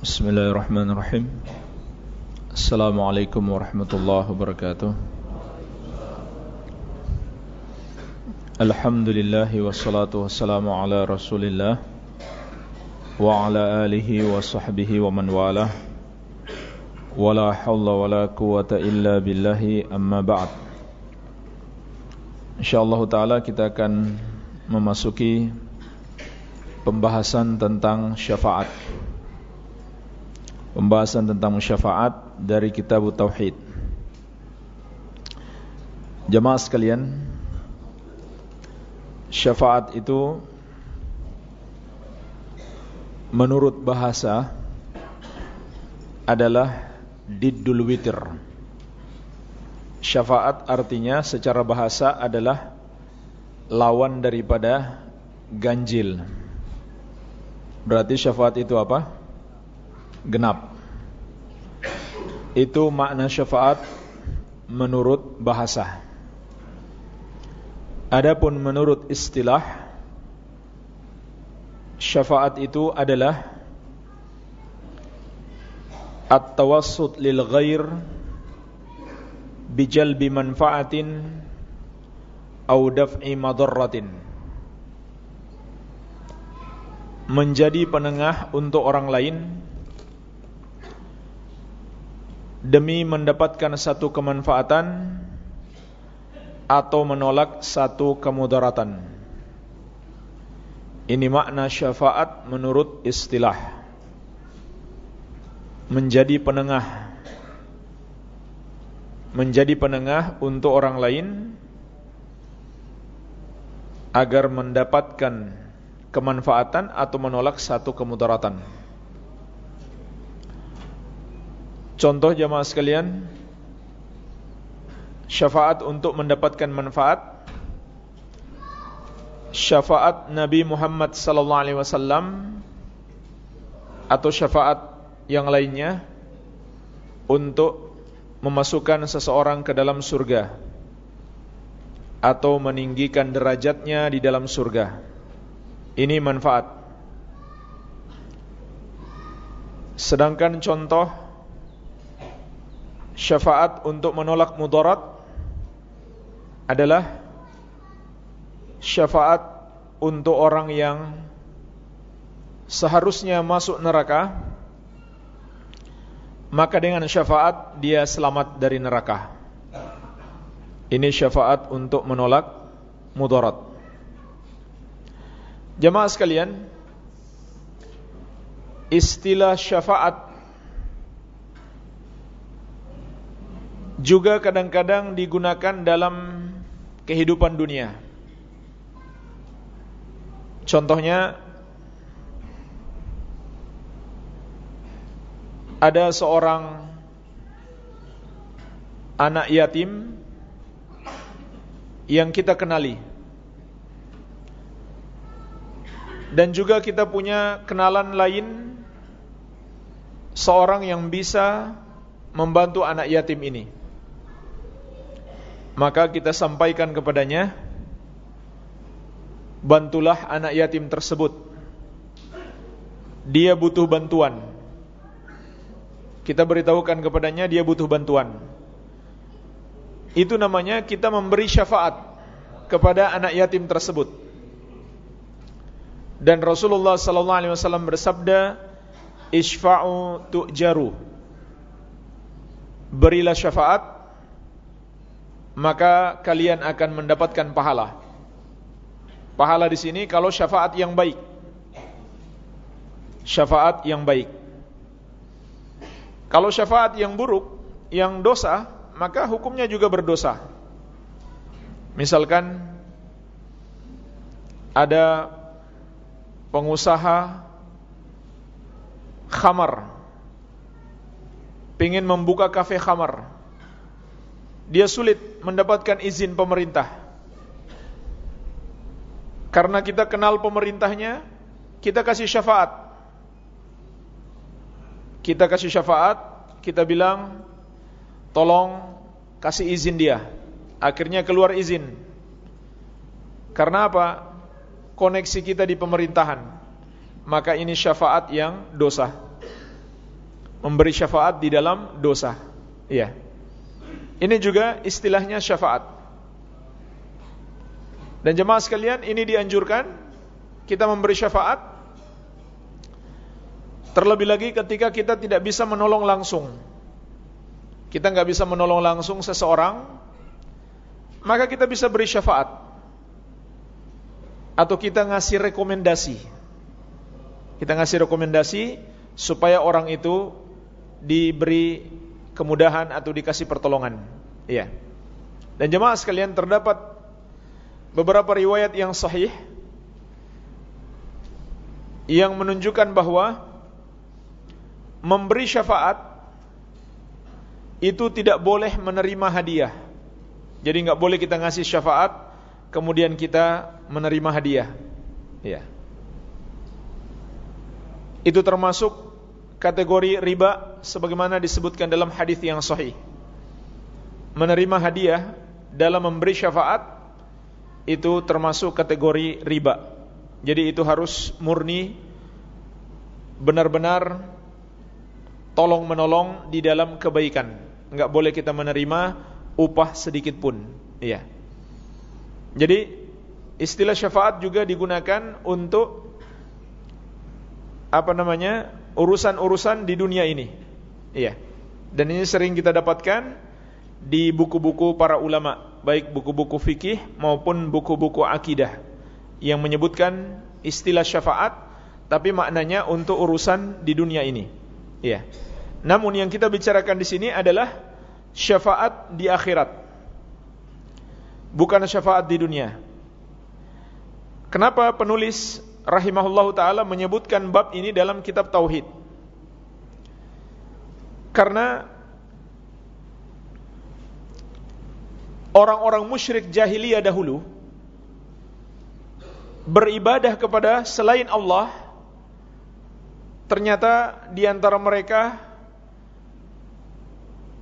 بسم الله الرحمن الرحيم السلام عليكم ورحمة الله وبركاته الحمد لله والصلاة والسلام على رسول الله وعلى آله وصحبه ومن والاه ولا حول ولا قوة إلا بالله أما بعد InsyaAllah ta'ala kita akan memasuki pembahasan tentang syafaat Pembahasan tentang syafaat dari kitab Tauhid Jemaah sekalian Syafaat itu Menurut bahasa Adalah Diddul witir Syafaat artinya secara bahasa adalah lawan daripada ganjil. Berarti syafaat itu apa? Genap. Itu makna syafaat menurut bahasa. Adapun menurut istilah syafaat itu adalah at-tawassut lil ghair bijalbi manfaatin au daf'i madarratin menjadi penengah untuk orang lain demi mendapatkan satu kemanfaatan atau menolak satu kemudaratan. Ini makna syafaat menurut istilah. Menjadi penengah. Menjadi penengah untuk orang lain agar mendapatkan kemanfaatan atau menolak satu kemudaratan. Contoh jamaah sekalian, syafaat untuk mendapatkan manfaat, syafaat Nabi Muhammad wasallam atau syafaat yang lainnya untuk memasukkan seseorang ke dalam surga atau meninggikan derajatnya di dalam surga. Ini manfaat. Sedangkan contoh syafaat untuk menolak mudarat adalah syafaat untuk orang yang seharusnya masuk neraka maka dengan syafaat dia selamat dari neraka. Ini syafaat untuk menolak mudarat. Jemaah sekalian, istilah syafaat juga kadang-kadang digunakan dalam kehidupan dunia. Contohnya ada seorang anak yatim yang kita kenali dan juga kita punya kenalan lain seorang yang bisa membantu anak yatim ini maka kita sampaikan kepadanya bantulah anak yatim tersebut dia butuh bantuan kita beritahukan kepadanya dia butuh bantuan. Itu namanya kita memberi syafaat kepada anak yatim tersebut. Dan Rasulullah sallallahu alaihi wasallam bersabda, "Isfa'u tu'jaru." Berilah syafaat maka kalian akan mendapatkan pahala. Pahala di sini kalau syafaat yang baik. Syafaat yang baik. Kalau syafaat yang buruk, yang dosa, maka hukumnya juga berdosa. Misalkan ada pengusaha khamar ingin membuka kafe khamar. Dia sulit mendapatkan izin pemerintah. Karena kita kenal pemerintahnya, kita kasih syafaat kita kasih syafaat, kita bilang tolong kasih izin dia. Akhirnya keluar izin. Karena apa? Koneksi kita di pemerintahan. Maka ini syafaat yang dosa. memberi syafaat di dalam dosa. Iya. Ini juga istilahnya syafaat. Dan jemaah sekalian, ini dianjurkan kita memberi syafaat terlebih lagi ketika kita tidak bisa menolong langsung. Kita nggak bisa menolong langsung seseorang, maka kita bisa beri syafaat atau kita ngasih rekomendasi. Kita ngasih rekomendasi supaya orang itu diberi kemudahan atau dikasih pertolongan. Iya. Dan jemaah sekalian terdapat beberapa riwayat yang sahih yang menunjukkan bahwa memberi syafaat itu tidak boleh menerima hadiah. Jadi nggak boleh kita ngasih syafaat kemudian kita menerima hadiah. Ya. Itu termasuk kategori riba sebagaimana disebutkan dalam hadis yang sahih. Menerima hadiah dalam memberi syafaat itu termasuk kategori riba. Jadi itu harus murni benar-benar tolong menolong di dalam kebaikan. Enggak boleh kita menerima upah sedikit pun. Iya. Jadi istilah syafaat juga digunakan untuk apa namanya? Urusan-urusan di dunia ini. Iya. Dan ini sering kita dapatkan di buku-buku para ulama, baik buku-buku fikih maupun buku-buku akidah yang menyebutkan istilah syafaat tapi maknanya untuk urusan di dunia ini. Iya. Namun yang kita bicarakan di sini adalah syafaat di akhirat. Bukan syafaat di dunia. Kenapa penulis rahimahullah taala menyebutkan bab ini dalam kitab tauhid. Karena orang-orang musyrik jahiliyah dahulu beribadah kepada selain Allah ternyata di antara mereka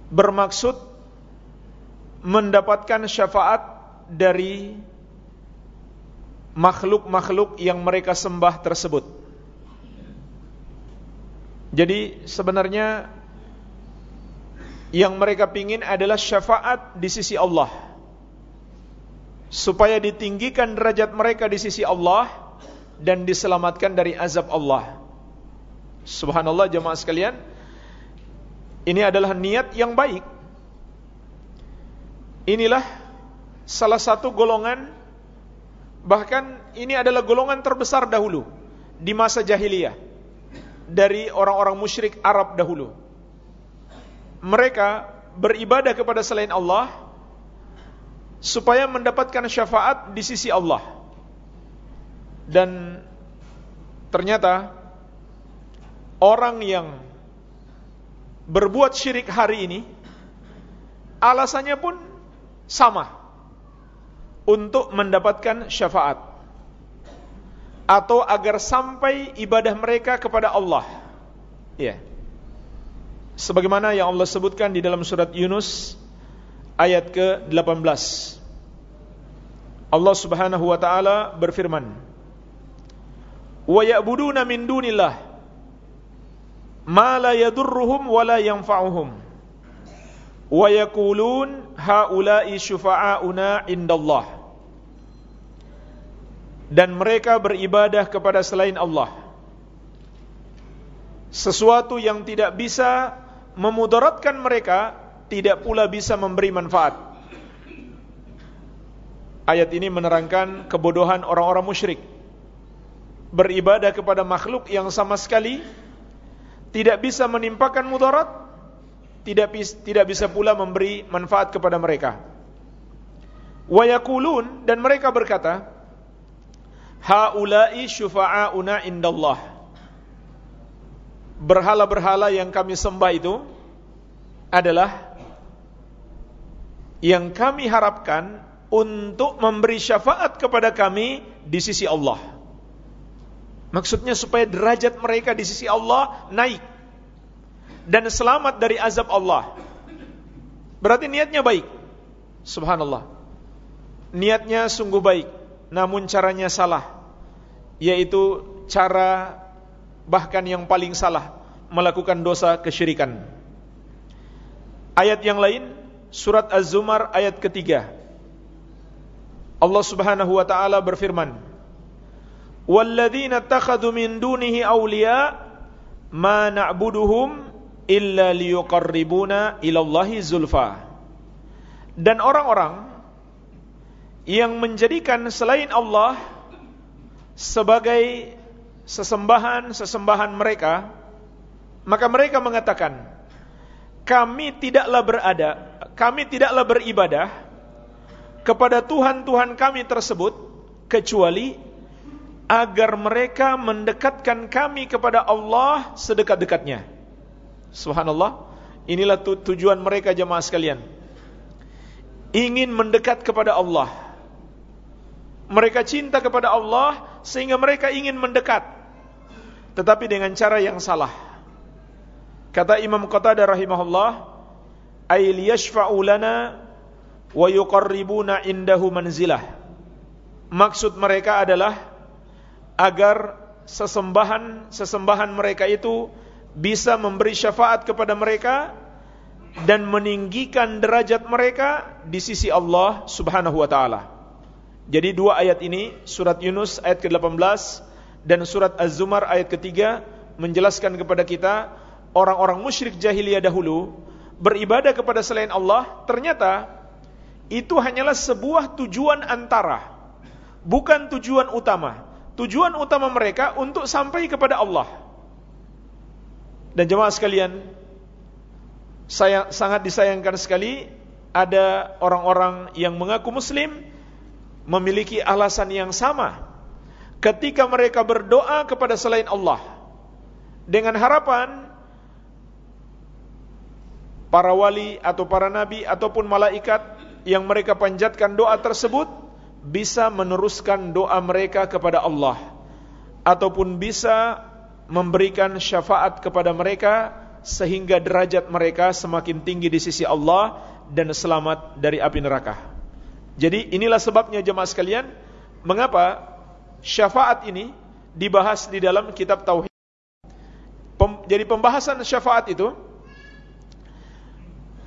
bermaksud mendapatkan syafaat dari makhluk-makhluk yang mereka sembah tersebut. Jadi sebenarnya yang mereka pingin adalah syafaat di sisi Allah. Supaya ditinggikan derajat mereka di sisi Allah dan diselamatkan dari azab Allah. Subhanallah jemaah sekalian, ini adalah niat yang baik. Inilah salah satu golongan Bahkan ini adalah golongan terbesar dahulu di masa jahiliyah dari orang-orang musyrik Arab dahulu. Mereka beribadah kepada selain Allah supaya mendapatkan syafaat di sisi Allah. Dan ternyata orang yang berbuat syirik hari ini alasannya pun sama untuk mendapatkan syafaat atau agar sampai ibadah mereka kepada Allah. Ya. Sebagaimana yang Allah sebutkan di dalam surat Yunus ayat ke-18. Allah Subhanahu wa taala berfirman, "Wa ya'buduna min dunillah ma la yadurruhum wa la yanfa'uhum." Wa yaqulun haula'i syufa'auna indallah dan mereka beribadah kepada selain Allah. Sesuatu yang tidak bisa memudaratkan mereka tidak pula bisa memberi manfaat. Ayat ini menerangkan kebodohan orang-orang musyrik. Beribadah kepada makhluk yang sama sekali tidak bisa menimpakan mudarat tidak tidak bisa pula memberi manfaat kepada mereka. Wa dan mereka berkata haula'i syufa'auna indallah berhala-berhala yang kami sembah itu adalah yang kami harapkan untuk memberi syafaat kepada kami di sisi Allah. Maksudnya supaya derajat mereka di sisi Allah naik dan selamat dari azab Allah. Berarti niatnya baik. Subhanallah. Niatnya sungguh baik namun caranya salah yaitu cara bahkan yang paling salah melakukan dosa kesyirikan. Ayat yang lain surat Az-Zumar ayat ketiga. Allah Subhanahu wa taala berfirman, "Walladzina takhadhu min dunihi awliya ma na'buduhum illa liyuqarribuna ilallahi zulfa." Dan orang-orang yang menjadikan selain Allah sebagai sesembahan-sesembahan mereka, maka mereka mengatakan, kami tidaklah berada, kami tidaklah beribadah kepada Tuhan-Tuhan kami tersebut kecuali agar mereka mendekatkan kami kepada Allah sedekat-dekatnya. Subhanallah, inilah tujuan mereka jemaah sekalian ingin mendekat kepada Allah. Mereka cinta kepada Allah sehingga mereka ingin mendekat. Tetapi dengan cara yang salah. Kata Imam Qatadah rahimahullah, "Ay liyashfa'u lana wa yuqarribuna indahu manzilah." Maksud mereka adalah agar sesembahan-sesembahan mereka itu bisa memberi syafaat kepada mereka dan meninggikan derajat mereka di sisi Allah Subhanahu wa taala. Jadi dua ayat ini surat Yunus ayat ke-18 dan surat Az-Zumar ayat ketiga menjelaskan kepada kita orang-orang musyrik jahiliyah dahulu beribadah kepada selain Allah ternyata itu hanyalah sebuah tujuan antara bukan tujuan utama. Tujuan utama mereka untuk sampai kepada Allah. Dan jemaah sekalian, saya sangat disayangkan sekali ada orang-orang yang mengaku muslim memiliki alasan yang sama ketika mereka berdoa kepada selain Allah dengan harapan para wali atau para nabi ataupun malaikat yang mereka panjatkan doa tersebut bisa meneruskan doa mereka kepada Allah ataupun bisa memberikan syafaat kepada mereka sehingga derajat mereka semakin tinggi di sisi Allah dan selamat dari api neraka. Jadi inilah sebabnya jemaah sekalian, mengapa syafaat ini dibahas di dalam kitab tauhid. Pem, jadi pembahasan syafaat itu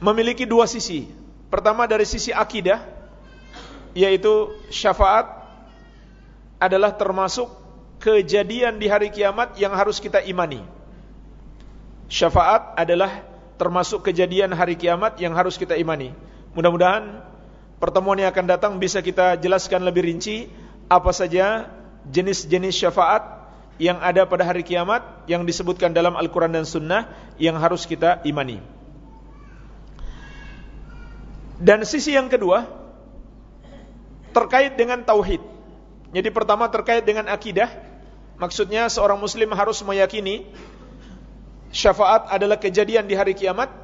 memiliki dua sisi. Pertama dari sisi akidah, yaitu syafaat adalah termasuk kejadian di hari kiamat yang harus kita imani. Syafaat adalah termasuk kejadian hari kiamat yang harus kita imani. Mudah-mudahan pertemuan yang akan datang bisa kita jelaskan lebih rinci apa saja jenis-jenis syafaat yang ada pada hari kiamat yang disebutkan dalam Al-Quran dan Sunnah yang harus kita imani. Dan sisi yang kedua terkait dengan tauhid. Jadi pertama terkait dengan akidah, maksudnya seorang muslim harus meyakini syafaat adalah kejadian di hari kiamat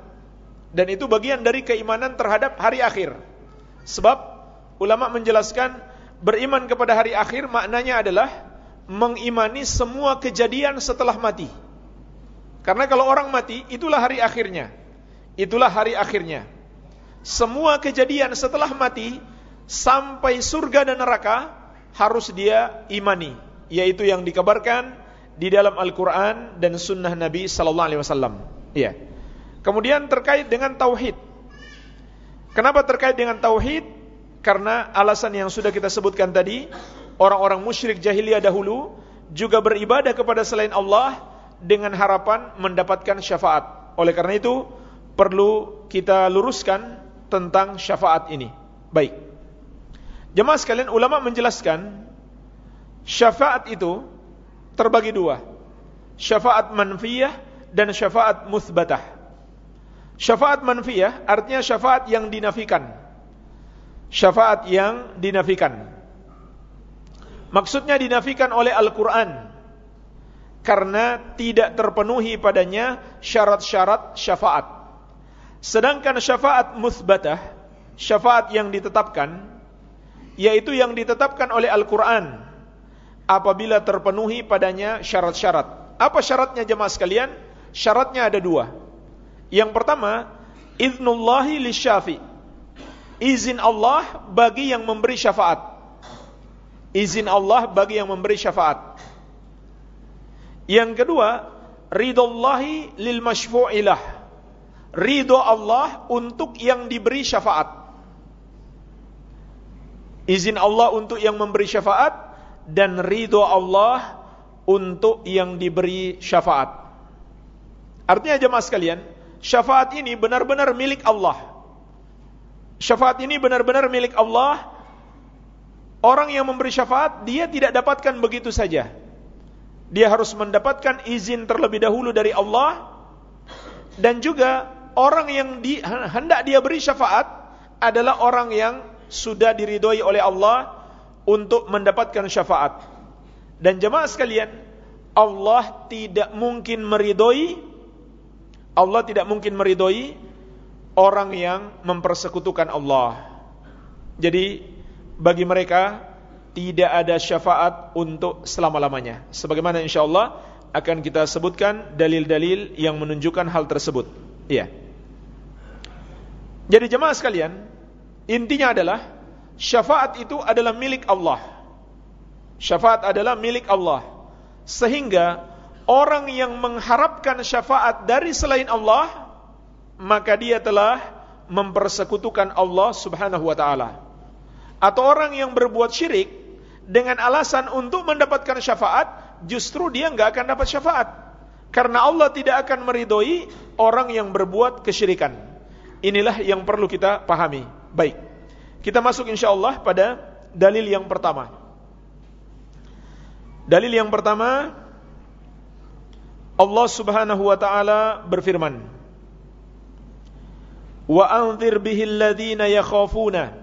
dan itu bagian dari keimanan terhadap hari akhir. Sebab ulama menjelaskan beriman kepada hari akhir maknanya adalah mengimani semua kejadian setelah mati. Karena kalau orang mati itulah hari akhirnya. Itulah hari akhirnya. Semua kejadian setelah mati sampai surga dan neraka harus dia imani, yaitu yang dikabarkan di dalam Al-Quran dan Sunnah Nabi Sallallahu Alaihi Wasallam. Iya. Kemudian terkait dengan tauhid. Kenapa terkait dengan tauhid? Karena alasan yang sudah kita sebutkan tadi, orang-orang musyrik jahiliyah dahulu juga beribadah kepada selain Allah dengan harapan mendapatkan syafaat. Oleh karena itu, perlu kita luruskan tentang syafaat ini. Baik. Jemaah sekalian, ulama menjelaskan syafaat itu terbagi dua. Syafaat manfiyah dan syafaat musbatah. Syafaat manfiyah artinya syafaat yang dinafikan. Syafaat yang dinafikan. Maksudnya dinafikan oleh Al-Quran. Karena tidak terpenuhi padanya syarat-syarat syafaat. Sedangkan syafaat musbatah, syafaat yang ditetapkan, yaitu yang ditetapkan oleh Al-Quran apabila terpenuhi padanya syarat-syarat. Apa syaratnya jemaah sekalian? Syaratnya ada dua. Yang pertama, iznullahi lisyafi. Izin Allah bagi yang memberi syafaat. Izin Allah bagi yang memberi syafaat. Yang kedua, ridallahi lil masyfu'ilah. Ridho Allah untuk yang diberi syafaat. Izin Allah untuk yang memberi syafaat dan ridho Allah untuk yang diberi syafaat. Artinya jemaah sekalian, syafaat ini benar-benar milik Allah. Syafaat ini benar-benar milik Allah. Orang yang memberi syafaat, dia tidak dapatkan begitu saja. Dia harus mendapatkan izin terlebih dahulu dari Allah dan juga orang yang di, hendak dia beri syafaat adalah orang yang sudah diridhoi oleh Allah untuk mendapatkan syafaat. Dan jemaah sekalian, Allah tidak mungkin meridhoi Allah tidak mungkin meridhoi orang yang mempersekutukan Allah. Jadi bagi mereka tidak ada syafaat untuk selama-lamanya. Sebagaimana insyaallah akan kita sebutkan dalil-dalil yang menunjukkan hal tersebut. Iya. Jadi jemaah sekalian, intinya adalah syafaat itu adalah milik Allah. Syafaat adalah milik Allah. Sehingga orang yang mengharapkan syafaat dari selain Allah, maka dia telah mempersekutukan Allah Subhanahu wa taala. Atau orang yang berbuat syirik dengan alasan untuk mendapatkan syafaat, justru dia nggak akan dapat syafaat. Karena Allah tidak akan meridhoi orang yang berbuat kesyirikan. Inilah yang perlu kita pahami. Baik. Kita masuk insyaallah pada dalil yang pertama. Dalil yang pertama Allah Subhanahu wa taala berfirman Wa anzir bihil ladzina yakhafuna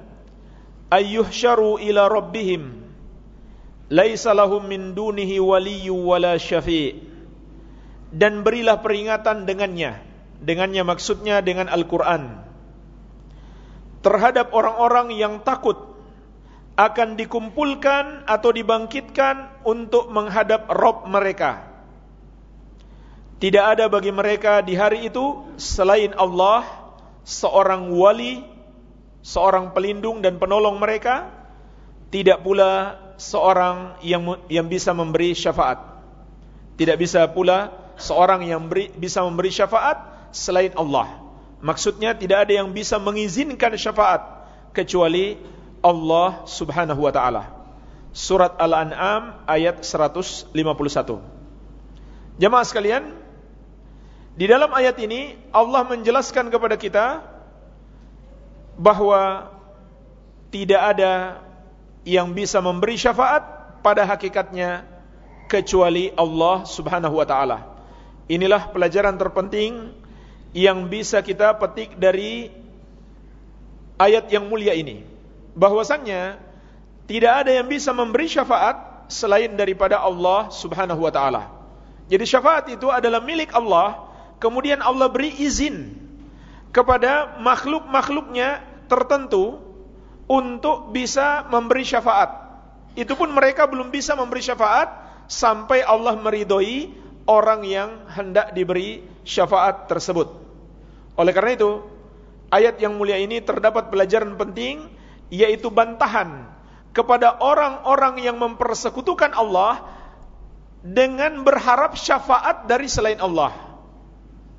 ayyuhsyaru ila rabbihim laisa lahum min dunihi waliyyu wala syafi' dan berilah peringatan dengannya dengannya maksudnya dengan Al-Qur'an terhadap orang-orang yang takut akan dikumpulkan atau dibangkitkan untuk menghadap Rob mereka tidak ada bagi mereka di hari itu selain Allah seorang wali seorang pelindung dan penolong mereka tidak pula seorang yang yang bisa memberi syafaat. Tidak bisa pula seorang yang beri, bisa memberi syafaat selain Allah. Maksudnya tidak ada yang bisa mengizinkan syafaat kecuali Allah Subhanahu wa taala. Surat Al-An'am ayat 151. Jemaah sekalian, di dalam ayat ini Allah menjelaskan kepada kita bahwa tidak ada yang bisa memberi syafaat pada hakikatnya kecuali Allah Subhanahu wa taala. Inilah pelajaran terpenting yang bisa kita petik dari ayat yang mulia ini. Bahwasannya tidak ada yang bisa memberi syafaat selain daripada Allah Subhanahu wa taala. Jadi syafaat itu adalah milik Allah, kemudian Allah beri izin kepada makhluk-makhluknya tertentu untuk bisa memberi syafaat. Itu pun mereka belum bisa memberi syafaat sampai Allah meridhoi orang yang hendak diberi syafaat tersebut. Oleh karena itu, ayat yang mulia ini terdapat pelajaran penting yaitu bantahan kepada orang-orang yang mempersekutukan Allah dengan berharap syafaat dari selain Allah.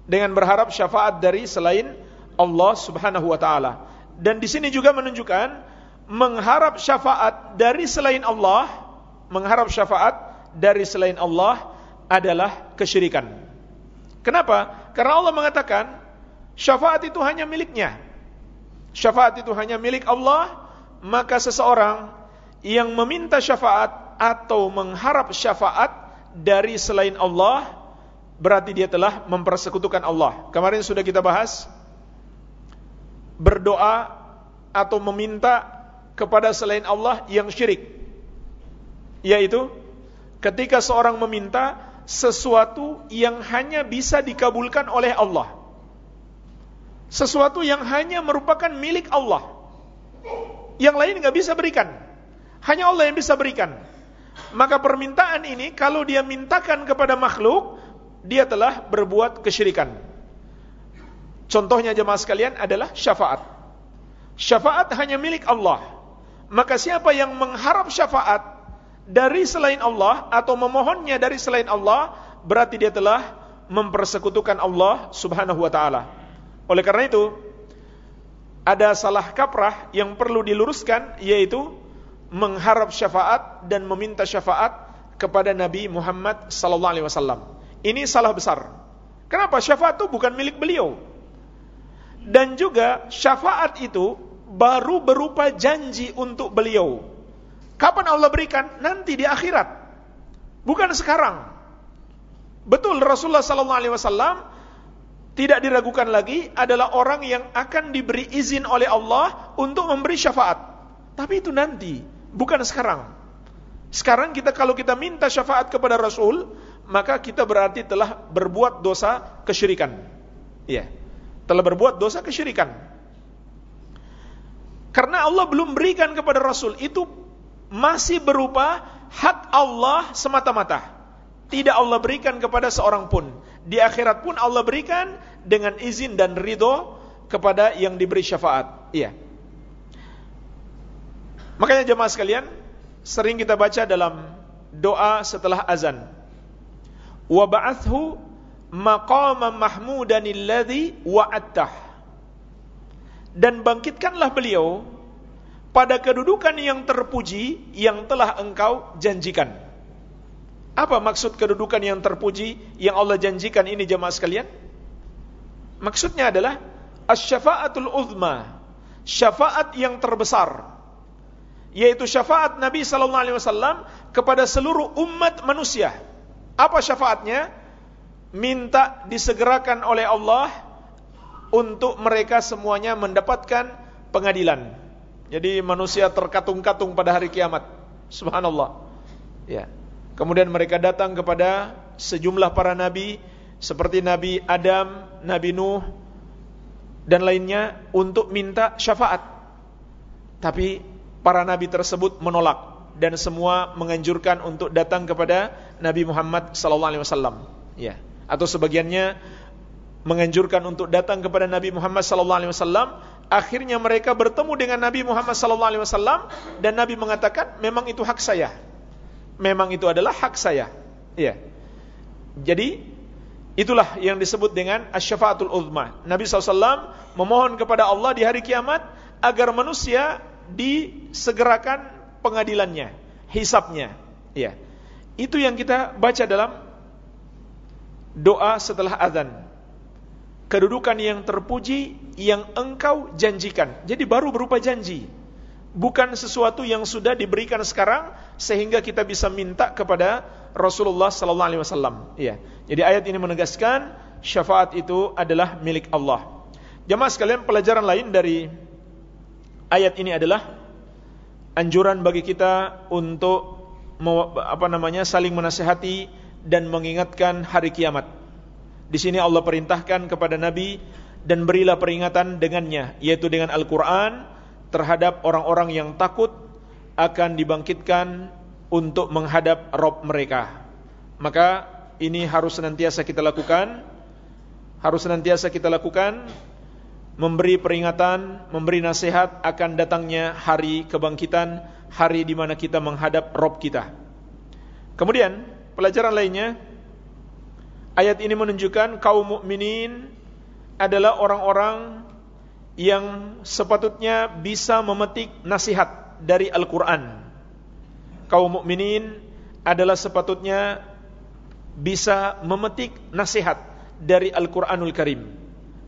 Dengan berharap syafaat dari selain Allah Subhanahu wa taala. Dan di sini juga menunjukkan mengharap syafaat dari selain Allah, mengharap syafaat dari selain Allah adalah kesyirikan. Kenapa? Karena Allah mengatakan syafaat itu hanya miliknya. Syafaat itu hanya milik Allah, maka seseorang yang meminta syafaat atau mengharap syafaat dari selain Allah berarti dia telah mempersekutukan Allah. Kemarin sudah kita bahas berdoa atau meminta kepada selain Allah yang syirik. Yaitu ketika seorang meminta sesuatu yang hanya bisa dikabulkan oleh Allah. Sesuatu yang hanya merupakan milik Allah. Yang lain nggak bisa berikan. Hanya Allah yang bisa berikan. Maka permintaan ini kalau dia mintakan kepada makhluk, dia telah berbuat kesyirikan. Contohnya jemaah sekalian adalah syafaat. Syafaat hanya milik Allah. Maka siapa yang mengharap syafaat dari selain Allah atau memohonnya dari selain Allah, berarti dia telah mempersekutukan Allah Subhanahu wa taala. Oleh karena itu, ada salah kaprah yang perlu diluruskan yaitu mengharap syafaat dan meminta syafaat kepada Nabi Muhammad sallallahu alaihi wasallam. Ini salah besar. Kenapa? Syafaat itu bukan milik beliau. Dan juga syafaat itu baru berupa janji untuk beliau. Kapan Allah berikan? Nanti di akhirat. Bukan sekarang. Betul Rasulullah sallallahu alaihi wasallam tidak diragukan lagi adalah orang yang akan diberi izin oleh Allah untuk memberi syafaat. Tapi itu nanti, bukan sekarang. Sekarang kita kalau kita minta syafaat kepada Rasul, maka kita berarti telah berbuat dosa kesyirikan. Iya. Telah berbuat dosa kesyirikan. Karena Allah belum berikan kepada Rasul itu masih berupa hak Allah semata-mata tidak Allah berikan kepada seorang pun. Di akhirat pun Allah berikan dengan izin dan ridho kepada yang diberi syafaat. Iya. Makanya jemaah sekalian, sering kita baca dalam doa setelah azan. Wa ba'athu maqaman mahmudan alladhi. Dan bangkitkanlah beliau pada kedudukan yang terpuji yang telah engkau janjikan. Apa maksud kedudukan yang terpuji yang Allah janjikan ini jemaah sekalian? Maksudnya adalah asy-syafa'atul uzma, syafaat yang terbesar. Yaitu syafaat Nabi sallallahu alaihi wasallam kepada seluruh umat manusia. Apa syafaatnya? Minta disegerakan oleh Allah untuk mereka semuanya mendapatkan pengadilan. Jadi manusia terkatung-katung pada hari kiamat. Subhanallah. Ya. Kemudian mereka datang kepada sejumlah para nabi seperti Nabi Adam, Nabi Nuh dan lainnya untuk minta syafaat. Tapi para nabi tersebut menolak dan semua menganjurkan untuk datang kepada Nabi Muhammad sallallahu alaihi wasallam. Ya. Atau sebagiannya menganjurkan untuk datang kepada Nabi Muhammad sallallahu alaihi wasallam, akhirnya mereka bertemu dengan Nabi Muhammad sallallahu alaihi wasallam dan Nabi mengatakan, "Memang itu hak saya." memang itu adalah hak saya. Iya. Jadi itulah yang disebut dengan asyafaatul uzma. Nabi SAW memohon kepada Allah di hari kiamat agar manusia disegerakan pengadilannya, hisapnya. Iya. Itu yang kita baca dalam doa setelah azan. Kedudukan yang terpuji yang engkau janjikan. Jadi baru berupa janji bukan sesuatu yang sudah diberikan sekarang sehingga kita bisa minta kepada Rasulullah sallallahu alaihi wasallam. Iya. Jadi ayat ini menegaskan syafaat itu adalah milik Allah. Jemaah sekalian, pelajaran lain dari ayat ini adalah anjuran bagi kita untuk apa namanya saling menasihati dan mengingatkan hari kiamat. Di sini Allah perintahkan kepada Nabi dan berilah peringatan dengannya, yaitu dengan Al-Quran terhadap orang-orang yang takut akan dibangkitkan untuk menghadap Rob mereka. Maka ini harus senantiasa kita lakukan, harus senantiasa kita lakukan, memberi peringatan, memberi nasihat akan datangnya hari kebangkitan, hari di mana kita menghadap Rob kita. Kemudian pelajaran lainnya, ayat ini menunjukkan kaum mukminin adalah orang-orang yang sepatutnya bisa memetik nasihat dari Al-Quran. Kaum mukminin adalah sepatutnya bisa memetik nasihat dari Al-Quranul Karim.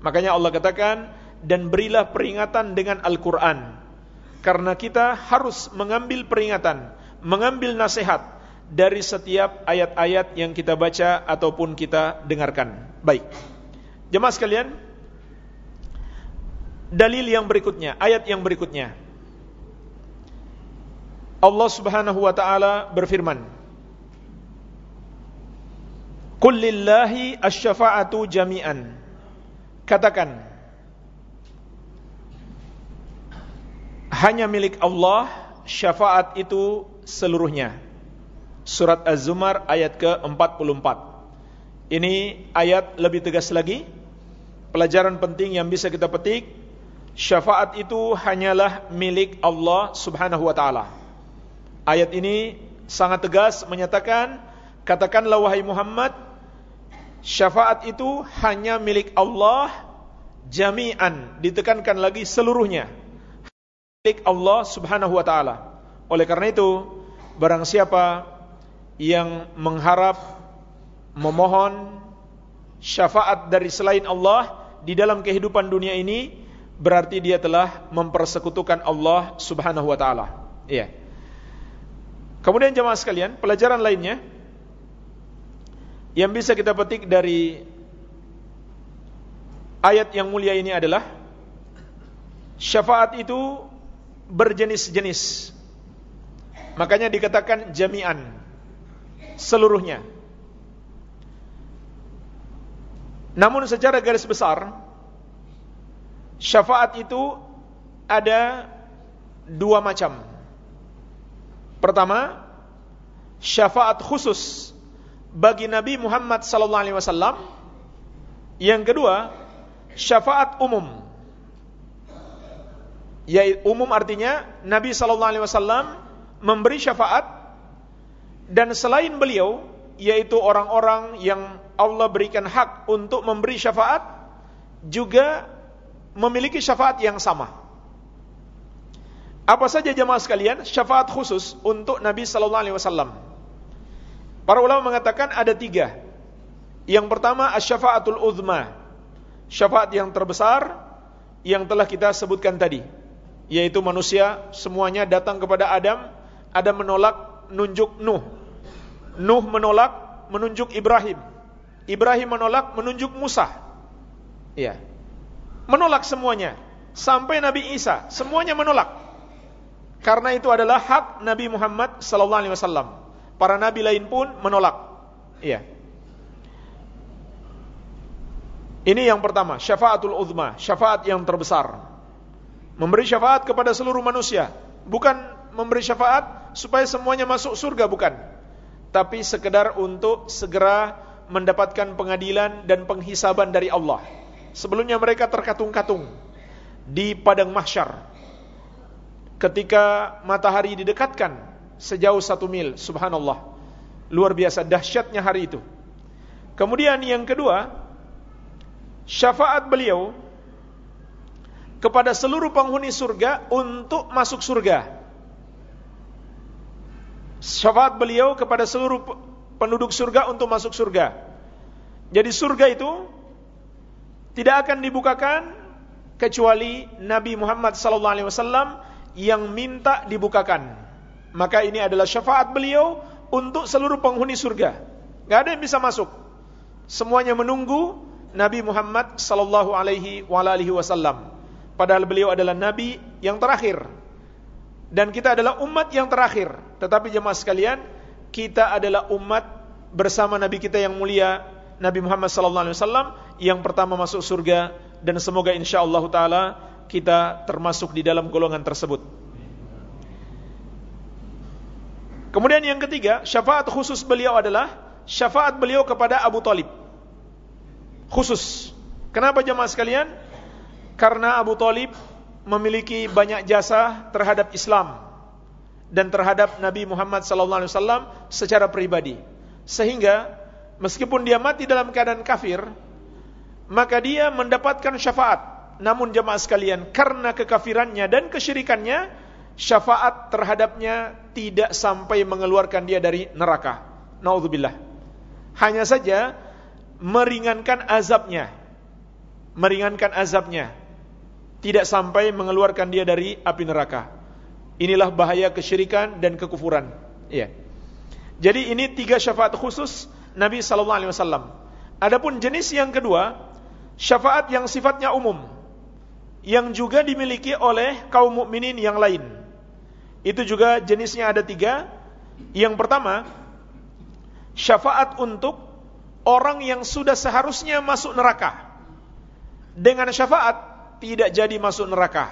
Makanya Allah katakan, dan berilah peringatan dengan Al-Quran. Karena kita harus mengambil peringatan, mengambil nasihat dari setiap ayat-ayat yang kita baca ataupun kita dengarkan. Baik. Jemaah sekalian, dalil yang berikutnya, ayat yang berikutnya. Allah Subhanahu wa taala berfirman, "Qul lillahi asy-syafa'atu jami'an." Katakan, hanya milik Allah syafaat itu seluruhnya. Surat Az-Zumar ayat ke-44. Ini ayat lebih tegas lagi. Pelajaran penting yang bisa kita petik syafaat itu hanyalah milik Allah Subhanahu wa taala. Ayat ini sangat tegas menyatakan, katakanlah wahai Muhammad, Syafaat itu hanya milik Allah jami'an, ditekankan lagi seluruhnya. Milik Allah Subhanahu wa taala. Oleh karena itu, barang siapa yang mengharap memohon syafaat dari selain Allah di dalam kehidupan dunia ini, berarti dia telah mempersekutukan Allah Subhanahu wa taala. Iya. Kemudian jemaah sekalian, pelajaran lainnya yang bisa kita petik dari ayat yang mulia ini adalah syafaat itu berjenis-jenis. Makanya dikatakan jami'an seluruhnya. Namun secara garis besar syafaat itu ada dua macam. Pertama, syafaat khusus bagi Nabi Muhammad sallallahu alaihi wasallam. Yang kedua, syafaat umum. Yaitu umum artinya Nabi sallallahu alaihi wasallam memberi syafaat dan selain beliau yaitu orang-orang yang Allah berikan hak untuk memberi syafaat juga memiliki syafaat yang sama. Apa saja jemaah sekalian syafaat khusus untuk Nabi sallallahu alaihi wasallam? Para ulama mengatakan ada tiga. Yang pertama asyafaatul uzma. Syafaat yang terbesar yang telah kita sebutkan tadi. Yaitu manusia semuanya datang kepada Adam. Adam menolak menunjuk Nuh. Nuh menolak menunjuk Ibrahim. Ibrahim menolak menunjuk Musa. Iya. Menolak semuanya. Sampai Nabi Isa. Semuanya menolak. Karena itu adalah hak Nabi Muhammad sallallahu alaihi wasallam. Para nabi lain pun menolak. Iya. Ini yang pertama, syafaatul uzma, syafaat yang terbesar. Memberi syafaat kepada seluruh manusia, bukan memberi syafaat supaya semuanya masuk surga bukan. Tapi sekedar untuk segera mendapatkan pengadilan dan penghisaban dari Allah. Sebelumnya mereka terkatung-katung di padang mahsyar. Ketika matahari didekatkan sejauh satu mil. Subhanallah. Luar biasa dahsyatnya hari itu. Kemudian yang kedua, syafaat beliau kepada seluruh penghuni surga untuk masuk surga. Syafaat beliau kepada seluruh penduduk surga untuk masuk surga. Jadi surga itu tidak akan dibukakan kecuali Nabi Muhammad sallallahu alaihi wasallam yang minta dibukakan maka ini adalah syafaat beliau untuk seluruh penghuni surga. Gak ada yang bisa masuk. Semuanya menunggu Nabi Muhammad sallallahu alaihi wasallam. Padahal beliau adalah nabi yang terakhir. Dan kita adalah umat yang terakhir. Tetapi jemaah sekalian, kita adalah umat bersama nabi kita yang mulia Nabi Muhammad sallallahu alaihi wasallam yang pertama masuk surga dan semoga insyaallah taala kita termasuk di dalam golongan tersebut. Kemudian yang ketiga, syafaat khusus beliau adalah syafaat beliau kepada Abu Talib. Khusus. Kenapa jemaah sekalian? Karena Abu Talib memiliki banyak jasa terhadap Islam dan terhadap Nabi Muhammad SAW secara pribadi. Sehingga meskipun dia mati dalam keadaan kafir, maka dia mendapatkan syafaat. Namun jemaah sekalian, karena kekafirannya dan kesyirikannya, syafaat terhadapnya tidak sampai mengeluarkan dia dari neraka. Nauzubillah. Hanya saja meringankan azabnya. Meringankan azabnya. Tidak sampai mengeluarkan dia dari api neraka. Inilah bahaya kesyirikan dan kekufuran. Ya. Jadi ini tiga syafaat khusus Nabi sallallahu alaihi wasallam. Adapun jenis yang kedua, syafaat yang sifatnya umum yang juga dimiliki oleh kaum mukminin yang lain. Itu juga jenisnya ada tiga. Yang pertama, syafaat untuk orang yang sudah seharusnya masuk neraka. Dengan syafaat tidak jadi masuk neraka.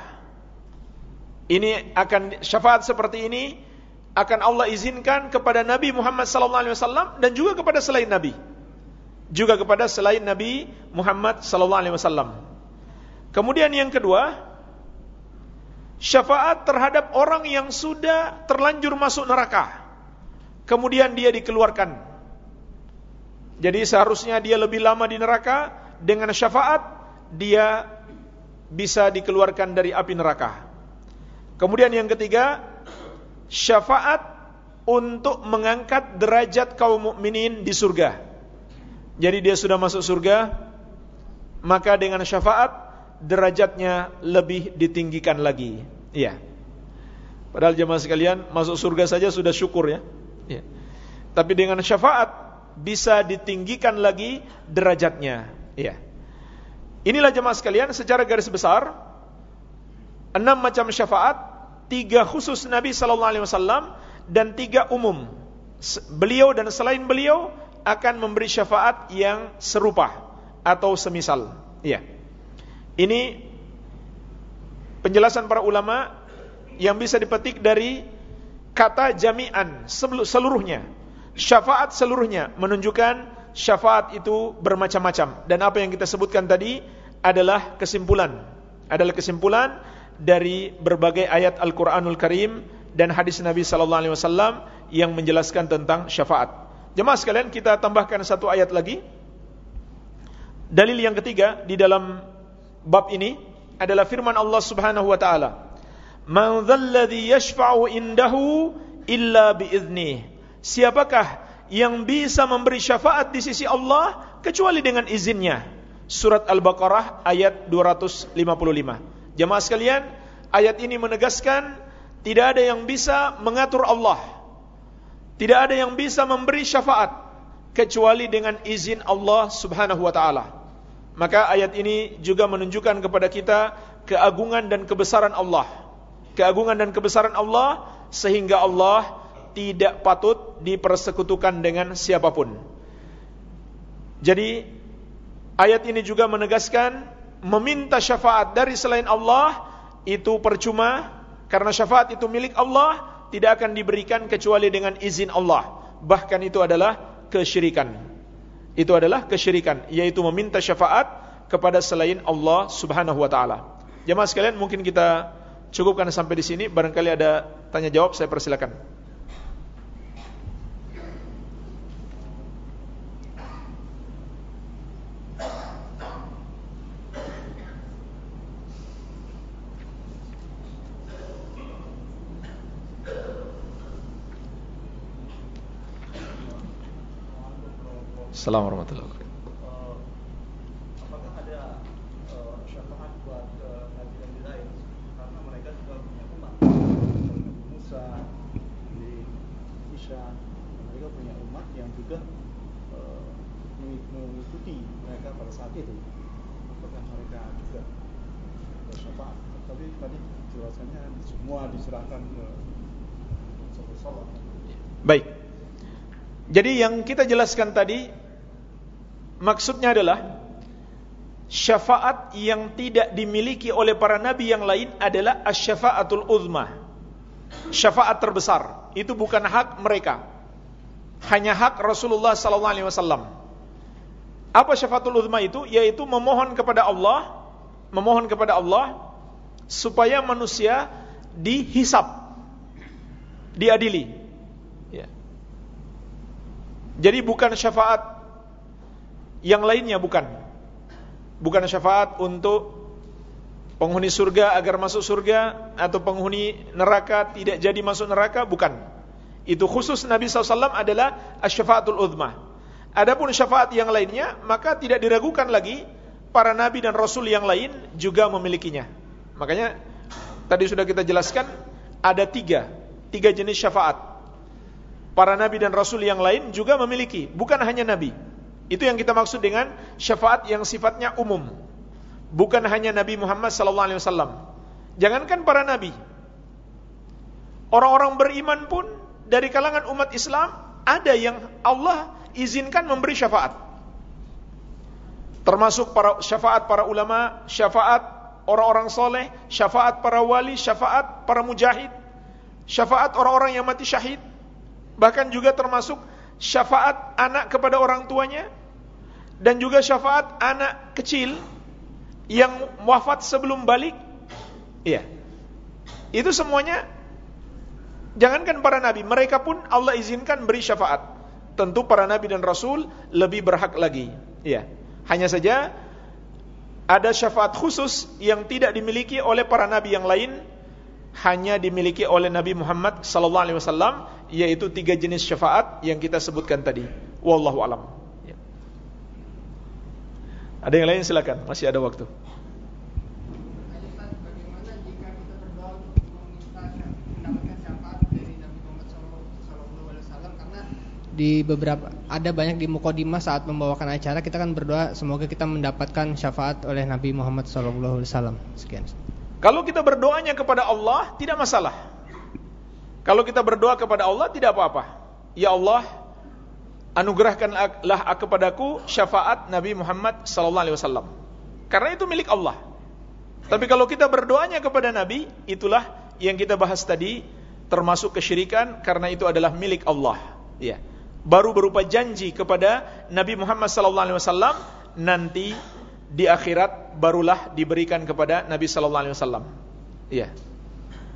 Ini akan syafaat seperti ini akan Allah izinkan kepada Nabi Muhammad SAW dan juga kepada selain Nabi. Juga kepada selain Nabi Muhammad SAW. Kemudian yang kedua, syafaat terhadap orang yang sudah terlanjur masuk neraka. Kemudian dia dikeluarkan. Jadi seharusnya dia lebih lama di neraka dengan syafaat dia bisa dikeluarkan dari api neraka. Kemudian yang ketiga, syafaat untuk mengangkat derajat kaum mukminin di surga. Jadi dia sudah masuk surga, maka dengan syafaat derajatnya lebih ditinggikan lagi. Iya. Padahal jemaah sekalian masuk surga saja sudah syukur ya. Iya. Tapi dengan syafaat bisa ditinggikan lagi derajatnya. Ya. Inilah jemaah sekalian secara garis besar enam macam syafaat, tiga khusus Nabi sallallahu alaihi wasallam dan tiga umum. Beliau dan selain beliau akan memberi syafaat yang serupa atau semisal. Ya. Ini penjelasan para ulama yang bisa dipetik dari kata jami'an seluruhnya syafaat seluruhnya menunjukkan syafaat itu bermacam-macam dan apa yang kita sebutkan tadi adalah kesimpulan adalah kesimpulan dari berbagai ayat Al-Qur'anul Karim dan hadis Nabi sallallahu alaihi wasallam yang menjelaskan tentang syafaat. Jemaah sekalian, kita tambahkan satu ayat lagi. Dalil yang ketiga di dalam bab ini adalah firman Allah Subhanahu wa taala. "Man dzalladzi yashfa'u indahu illa biiznihi." siapakah yang bisa memberi syafaat di sisi Allah kecuali dengan izinnya. Surat Al-Baqarah ayat 255. Jemaah sekalian, ayat ini menegaskan tidak ada yang bisa mengatur Allah. Tidak ada yang bisa memberi syafaat kecuali dengan izin Allah Subhanahu wa taala. Maka ayat ini juga menunjukkan kepada kita keagungan dan kebesaran Allah. Keagungan dan kebesaran Allah sehingga Allah tidak patut dipersekutukan dengan siapa pun. Jadi ayat ini juga menegaskan meminta syafaat dari selain Allah itu percuma karena syafaat itu milik Allah tidak akan diberikan kecuali dengan izin Allah. Bahkan itu adalah kesyirikan. Itu adalah kesyirikan yaitu meminta syafaat kepada selain Allah Subhanahu wa taala. Jemaah sekalian mungkin kita cukupkan sampai di sini barangkali ada tanya jawab saya persilakan. Assalamualaikum warahmatullahi wabarakatuh. apakah ada uh, syafaat buat uh, nabi nabi lain? Karena mereka juga punya umat. Musa di Isa mereka punya umat yang juga uh, mengikuti mereka pada saat itu. Apakah mereka juga bersyafaat? Tapi tadi jelasannya semua diserahkan ke Rasulullah. Baik. Jadi yang kita jelaskan tadi Maksudnya adalah syafaat yang tidak dimiliki oleh para nabi yang lain adalah asy-syafaatul uzma. Syafaat terbesar. Itu bukan hak mereka. Hanya hak Rasulullah sallallahu alaihi wasallam. Apa syafaatul uzma itu? Yaitu memohon kepada Allah, memohon kepada Allah supaya manusia dihisap, diadili. Ya. Jadi bukan syafaat yang lainnya bukan. Bukan syafaat untuk penghuni surga agar masuk surga atau penghuni neraka tidak jadi masuk neraka, bukan. Itu khusus Nabi SAW adalah asyafaatul uzma. Adapun syafaat yang lainnya, maka tidak diragukan lagi para nabi dan rasul yang lain juga memilikinya. Makanya tadi sudah kita jelaskan ada tiga, tiga jenis syafaat. Para nabi dan rasul yang lain juga memiliki, bukan hanya nabi. Itu yang kita maksud dengan syafaat yang sifatnya umum. Bukan hanya Nabi Muhammad sallallahu alaihi wasallam. Jangankan para nabi. Orang-orang beriman pun dari kalangan umat Islam ada yang Allah izinkan memberi syafaat. Termasuk para syafaat para ulama, syafaat orang-orang soleh, syafaat para wali, syafaat para mujahid, syafaat orang-orang yang mati syahid, bahkan juga termasuk syafaat anak kepada orang tuanya dan juga syafaat anak kecil yang wafat sebelum balik. Iya. Itu semuanya jangankan para nabi, mereka pun Allah izinkan beri syafaat. tentu para nabi dan rasul lebih berhak lagi. Ya. Hanya saja ada syafaat khusus yang tidak dimiliki oleh para nabi yang lain hanya dimiliki oleh Nabi Muhammad sallallahu alaihi wasallam yaitu tiga jenis syafaat yang kita sebutkan tadi. Wallahu alam. Ya. Ada yang lain silakan, masih ada waktu. di beberapa ada banyak di mukodimah saat membawakan acara kita kan berdoa semoga kita mendapatkan syafaat oleh Nabi Muhammad SAW. Sekian. Kalau kita berdoanya kepada Allah tidak masalah. Kalau kita berdoa kepada Allah tidak apa-apa. Ya Allah, anugerahkanlah kepadaku syafaat Nabi Muhammad SAW. Karena itu milik Allah. Tapi kalau kita berdoanya kepada Nabi, itulah yang kita bahas tadi termasuk kesyirikan karena itu adalah milik Allah. Ya baru berupa janji kepada Nabi Muhammad SAW nanti di akhirat barulah diberikan kepada Nabi sallallahu alaihi wasallam. Iya.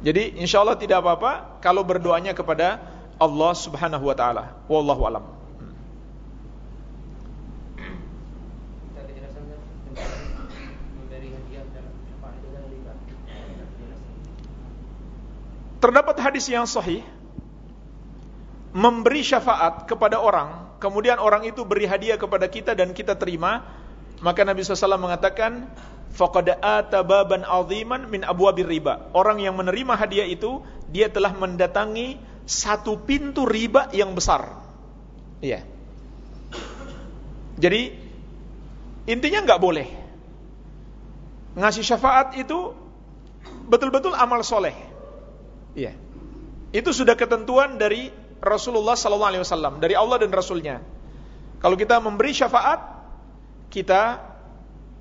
Jadi insyaallah tidak apa-apa kalau berdoanya kepada Allah Subhanahu wa taala. Wallahu alam. Terdapat hadis yang sahih memberi syafaat kepada orang, kemudian orang itu beri hadiah kepada kita dan kita terima, maka Nabi SAW mengatakan, faqad atababan aziman min abwabir riba. Orang yang menerima hadiah itu, dia telah mendatangi satu pintu riba yang besar. Iya. Jadi intinya nggak boleh ngasih syafaat itu betul-betul amal soleh. Iya. Itu sudah ketentuan dari Rasulullah sallallahu alaihi wasallam dari Allah dan Rasulnya. Kalau kita memberi syafaat, kita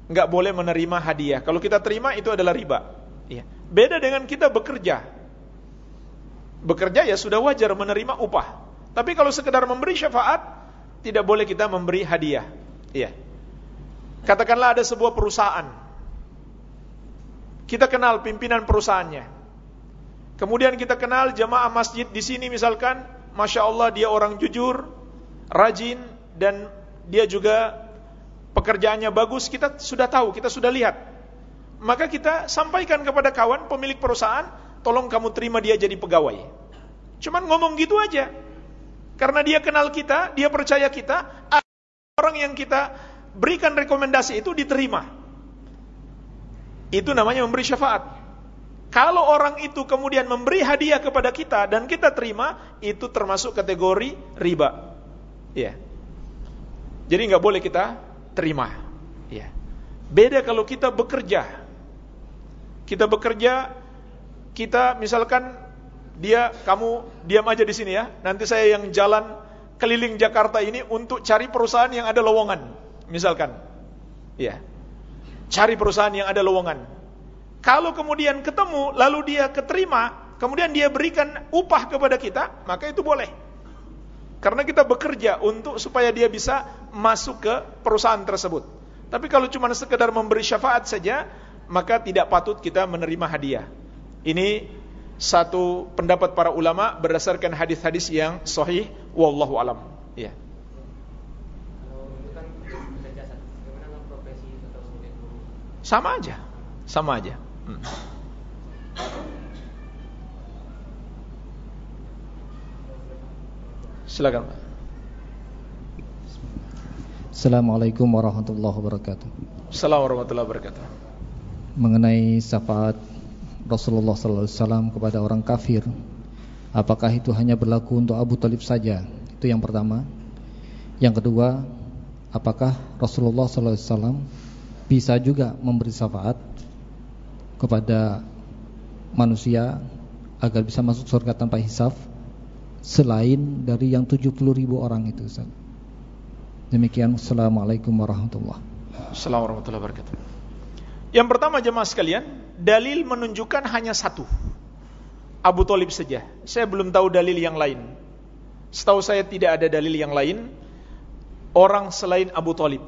nggak boleh menerima hadiah. Kalau kita terima itu adalah riba. Iya. Beda dengan kita bekerja. Bekerja ya sudah wajar menerima upah. Tapi kalau sekedar memberi syafaat, tidak boleh kita memberi hadiah. Iya. Katakanlah ada sebuah perusahaan. Kita kenal pimpinan perusahaannya. Kemudian kita kenal jamaah masjid di sini misalkan Masya Allah dia orang jujur, rajin, dan dia juga pekerjaannya bagus, kita sudah tahu, kita sudah lihat. Maka kita sampaikan kepada kawan pemilik perusahaan, tolong kamu terima dia jadi pegawai. Cuman ngomong gitu aja. Karena dia kenal kita, dia percaya kita, orang yang kita berikan rekomendasi itu diterima. Itu namanya memberi syafaat. Kalau orang itu kemudian memberi hadiah kepada kita dan kita terima, itu termasuk kategori riba. Ya. Jadi nggak boleh kita terima. Ya. Beda kalau kita bekerja. Kita bekerja, kita misalkan dia kamu diam aja di sini ya. Nanti saya yang jalan keliling Jakarta ini untuk cari perusahaan yang ada lowongan, misalkan. Ya. Cari perusahaan yang ada lowongan kalau kemudian ketemu, lalu dia keterima, kemudian dia berikan upah kepada kita, maka itu boleh. Karena kita bekerja untuk supaya dia bisa masuk ke perusahaan tersebut. Tapi kalau cuma sekedar memberi syafaat saja, maka tidak patut kita menerima hadiah. Ini satu pendapat para ulama berdasarkan hadis-hadis yang sahih wallahu alam. Ya. Sama aja. Sama aja. Hmm. Silakan Pak. Assalamualaikum warahmatullahi wabarakatuh. Assalamualaikum warahmatullahi wabarakatuh. Mengenai syafaat Rasulullah SAW kepada orang kafir, apakah itu hanya berlaku untuk Abu Talib saja? Itu yang pertama. Yang kedua, apakah Rasulullah SAW bisa juga memberi syafaat kepada manusia agar bisa masuk surga tanpa hisaf selain dari yang 70 ribu orang itu Ustaz. Demikian Assalamualaikum warahmatullahi Assalamualaikum warahmatullahi wabarakatuh. Yang pertama jemaah sekalian Dalil menunjukkan hanya satu. Abu Talib saja. Saya belum tahu dalil yang lain. Setahu saya tidak ada dalil yang lain. Orang selain Abu Talib.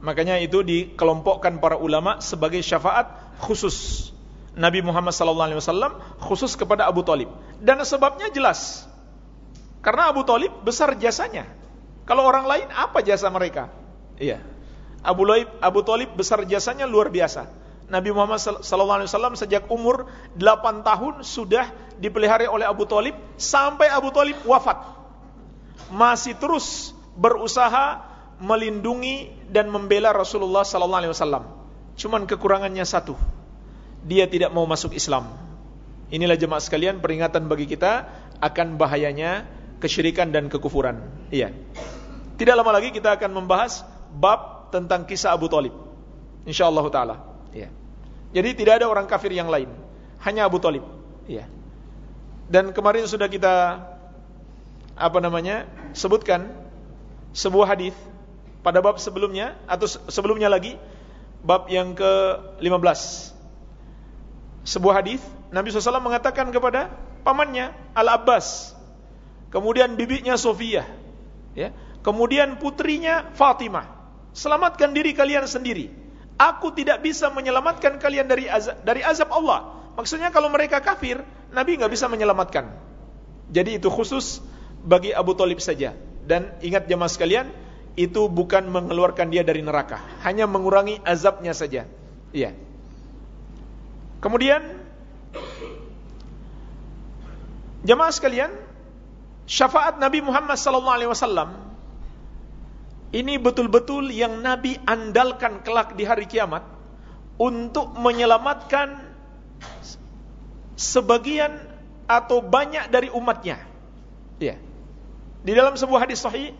Makanya itu dikelompokkan para ulama sebagai syafaat khusus. Nabi Muhammad SAW khusus kepada Abu Talib. Dan sebabnya jelas. Karena Abu Talib besar jasanya Kalau orang lain apa jasa mereka? Iya. Abu Laib, Abu Talib besar jasanya luar biasa. Nabi Muhammad SAW sejak umur 8 tahun sudah dipelihara oleh Abu Talib sampai Abu Talib wafat. Masih terus berusaha melindungi dan membela Rasulullah SAW. Cuman kekurangannya satu. Dia tidak mau masuk Islam. Inilah jemaah sekalian peringatan bagi kita akan bahayanya kesyirikan dan kekufuran. Iya. Tidak lama lagi kita akan membahas bab tentang kisah Abu Talib. InsyaAllah ta'ala. Ya. Jadi tidak ada orang kafir yang lain. Hanya Abu Talib. Ya. Dan kemarin sudah kita apa namanya sebutkan sebuah hadis pada bab sebelumnya atau sebelumnya lagi bab yang ke-15. Sebuah hadis Nabi SAW mengatakan kepada pamannya Al-Abbas, kemudian bibinya Sofia, ya, kemudian putrinya Fatimah, selamatkan diri kalian sendiri. Aku tidak bisa menyelamatkan kalian dari azab, dari azab Allah. Maksudnya kalau mereka kafir, Nabi nggak bisa menyelamatkan. Jadi itu khusus bagi Abu Talib saja. Dan ingat jemaah sekalian, itu bukan mengeluarkan dia dari neraka, hanya mengurangi azabnya saja. Iya. Kemudian jemaah sekalian, syafaat Nabi Muhammad SAW ini betul-betul yang Nabi andalkan kelak di hari kiamat untuk menyelamatkan sebagian atau banyak dari umatnya. Ya. Di dalam sebuah hadis sahih,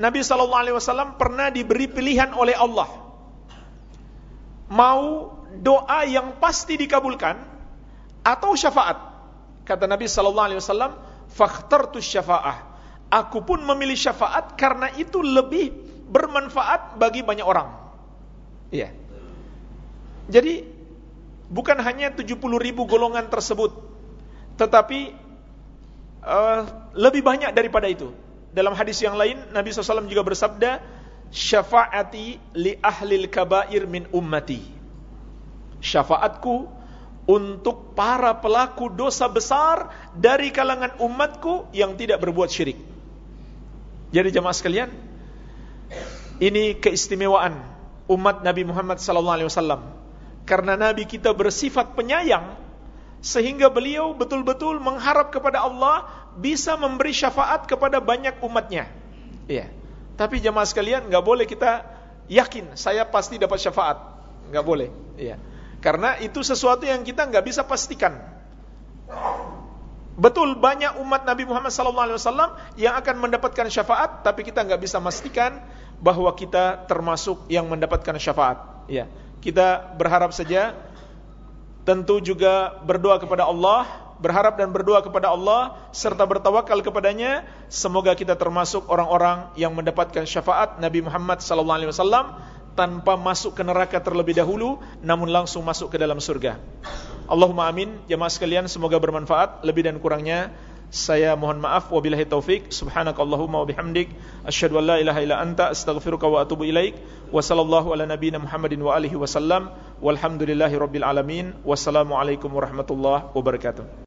Nabi SAW pernah diberi pilihan oleh Allah. Mau doa yang pasti dikabulkan atau syafaat. Kata Nabi SAW, fakhtartu syafa'ah. Aku pun memilih syafaat karena itu lebih bermanfaat bagi banyak orang. Iya. Jadi bukan hanya 70 ribu golongan tersebut, tetapi uh, lebih banyak daripada itu. Dalam hadis yang lain, Nabi SAW juga bersabda, syafaati li ahlil kabair min ummati. Syafaatku untuk para pelaku dosa besar dari kalangan umatku yang tidak berbuat syirik. Jadi jemaah sekalian, ini keistimewaan umat Nabi Muhammad SAW. Karena Nabi kita bersifat penyayang, sehingga beliau betul-betul mengharap kepada Allah bisa memberi syafaat kepada banyak umatnya. Iya. Tapi jemaah sekalian, nggak boleh kita yakin saya pasti dapat syafaat, nggak boleh. Iya. Karena itu sesuatu yang kita nggak bisa pastikan. Betul banyak umat Nabi Muhammad SAW yang akan mendapatkan syafaat, tapi kita nggak bisa memastikan bahwa kita termasuk yang mendapatkan syafaat. Ya, kita berharap saja tentu juga berdoa kepada Allah, berharap dan berdoa kepada Allah serta bertawakal kepadanya, semoga kita termasuk orang-orang yang mendapatkan syafaat Nabi Muhammad wasallam tanpa masuk ke neraka terlebih dahulu namun langsung masuk ke dalam surga. Allahumma amin. Jemaah sekalian semoga bermanfaat. Lebih dan kurangnya saya mohon maaf. Wabillahi taufik subhanakallahumma wa bihamdik. Asyhadu an la ilaha illa anta. Astaghfiruka wa atubu ilaik. Wa sallallahu ala nabiyyina Muhammadin wa alihi wasallam walhamdulillahi rabbil alamin. Wassalamu alaikum warahmatullahi wabarakatuh